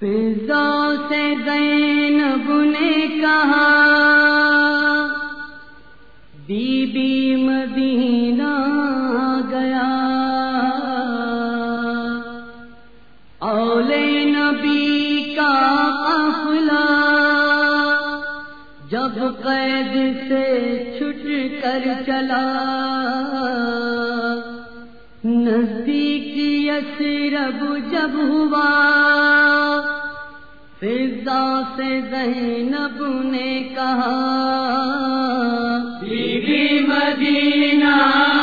فضا سے زینب نے کہا۔ بی بی مدینہ گیا۔ اولے نبی کا قافلہ۔ جب قید سے چھٹ کر چلا۔ نزدیک یسرب جب ہوا۔ فضا سے زینب نے کہا بی بی مدینہ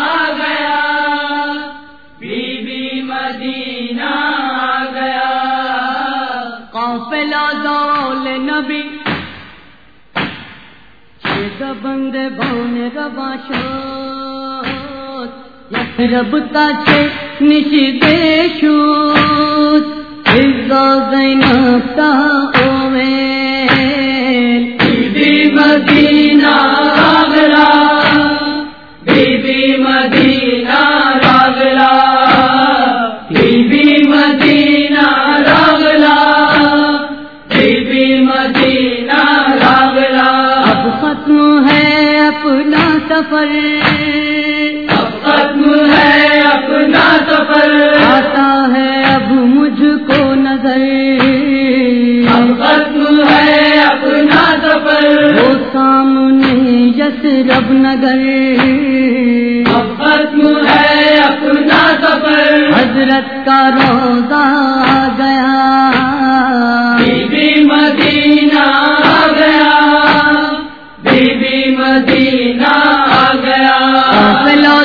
آ گیا۔ بی بی مدینہ آ گیا۔ قافلہ دول نبی بند بون ربا شوت یسرب تا چھ نش دیشوت سفر۔ اب ختم ہے اپنا سفر۔ آتا ہے اب مجھ کو ہے اپنا سفر۔ وہ سامنے یس رب نگر۔ ختم ہے اپنا سفر۔ حضرت کا روزہ گیا۔ بی مدینہ آ گیا۔ بی بی مدینہ آ گیا۔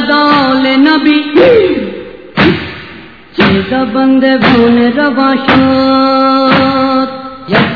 دول نبی۔ چیز بند بھون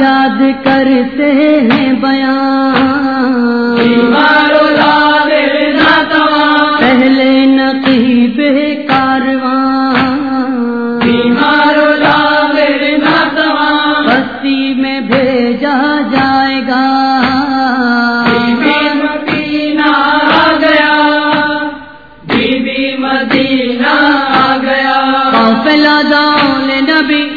حجاد کرتے ہیں بیان۔ پہلے نقیب کارواں بستی میں بھیجا جائے گا۔ مدینہ آ گیا۔ بی بی مدینہ آ گیا۔ قافلہ دول نبی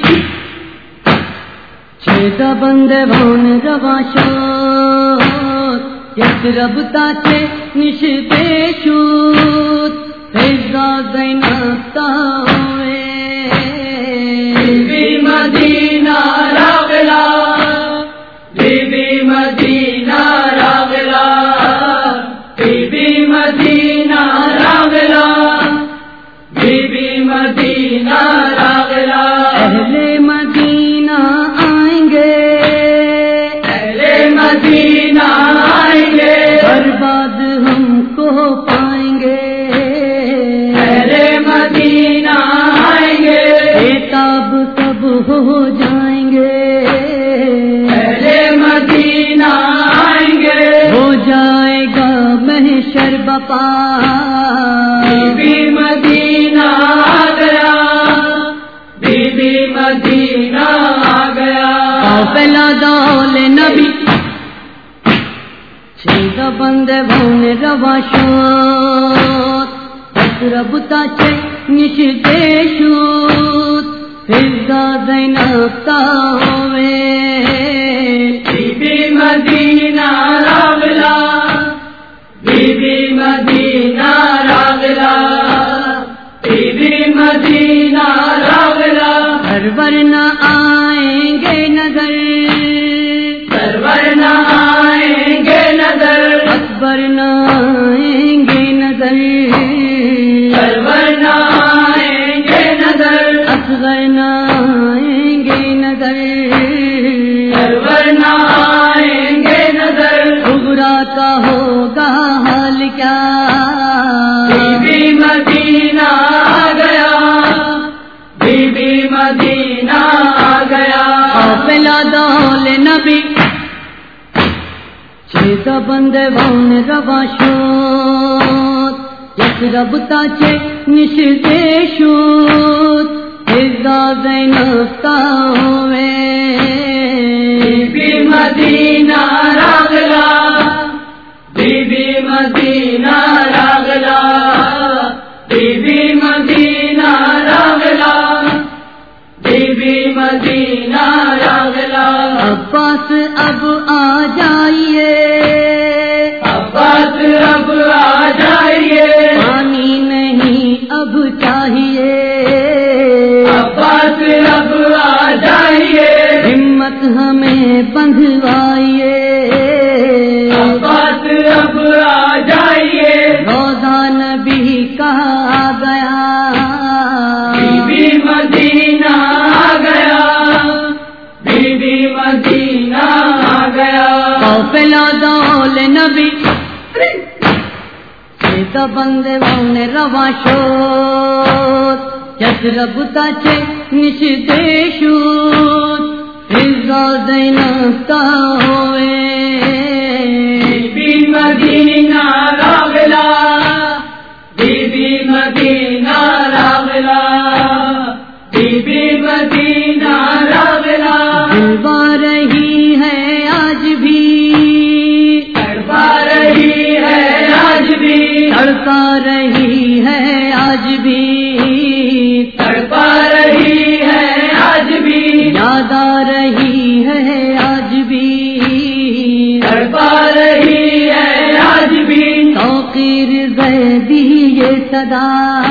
بند بھون روا شوت یس رب تا زینب بی مدینہ راغلا بی بی مدینہ راغلا بی بی مدینہ محشر بپا بی مدینہ آ گیا. بی بی مدینہ آ گیا. قافلہ دول نبی. چھ بند بھون روا شوت. رب تا چھ نشتے شوت. فضا زینب تاویل سرور نہ آئیں گے نظر۔ سرور نہ آئیں گے نظر۔ اکبر نہ آئیں گے نظر۔ سرور نہ آئیں گے نظر۔ اصغر نہ مدینہ آ گیا۔ قافلہ دول نبی۔ چھ بندے وان روا شوت یک رب تا چھ نش دے شوت ازا زینستا ہوئے بی مدینہ قافلہ دول نبی۔ چھ بندے وان روا شوت۔ چت رب تا چھ نش دیشوت فضا زینستا ہوئے۔ یاد آ رہی ہے آج بھی۔ تڑپا رہی ہے آج بھی۔ توقیر زیدی یہ صدا۔